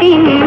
嗯